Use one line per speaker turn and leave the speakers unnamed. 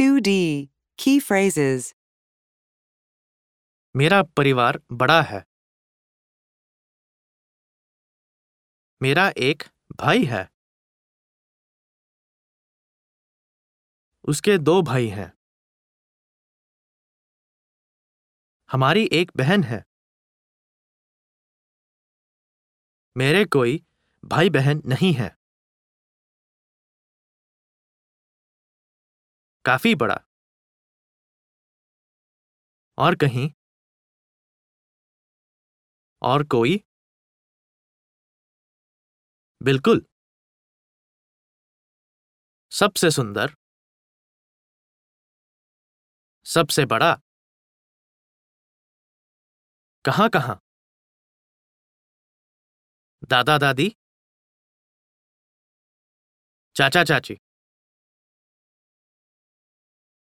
2D. Key phrases.
मेरा परिवार बड़ा है मेरा एक भाई है उसके दो भाई हैं हमारी एक बहन है मेरे कोई भाई बहन नहीं है काफ़ी बड़ा। और कहीं। और कोई। बिल्कुल। सबसे सुंदर। सबसे बड़ा। कहाँ कहाँ? दादा, दादी। चाचा, चाची।